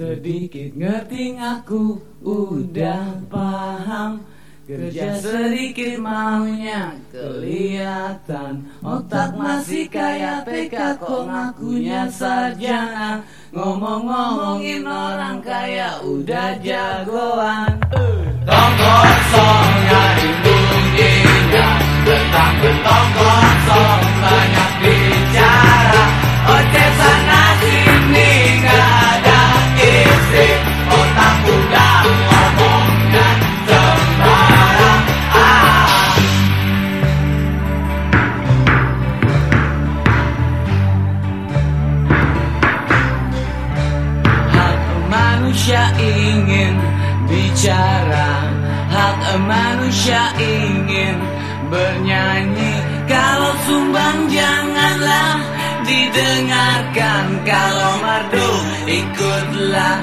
Sedikit ngerti aku udah paham. Kerja sedikit maunya kelihatan. Otak masih kayak TK kok ngakunya sarjana. Ngomong-ngomongin orang kaya udah jagoan. Tong kosong nyari bunyinya Tentang manusia ingin bernyanyi. Kalau sumbang janganlah didengarkan. Kalau merdu ikutlah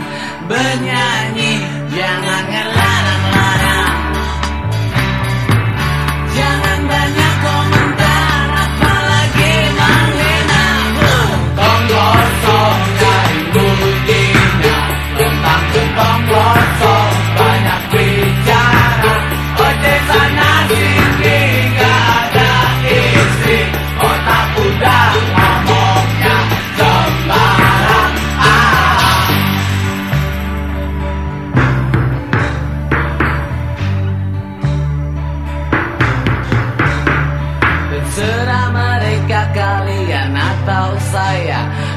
bernyanyi. Jangan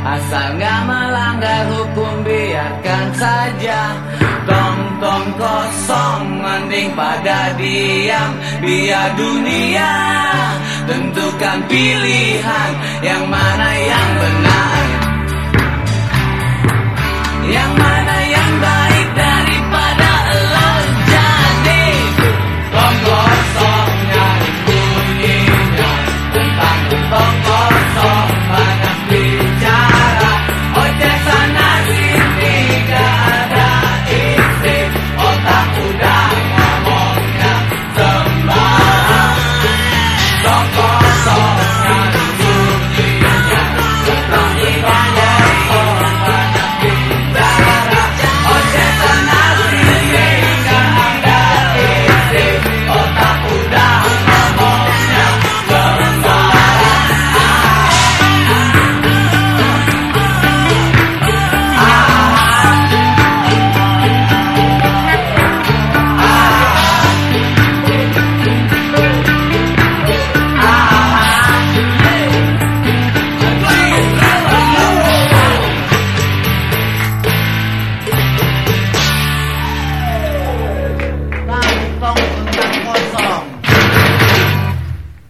Asal nggak melanggar hukum biarkan saja. Tong-tong kosong mending pada diam. Biar dunia tentukan pilihan. Yang mana yang benar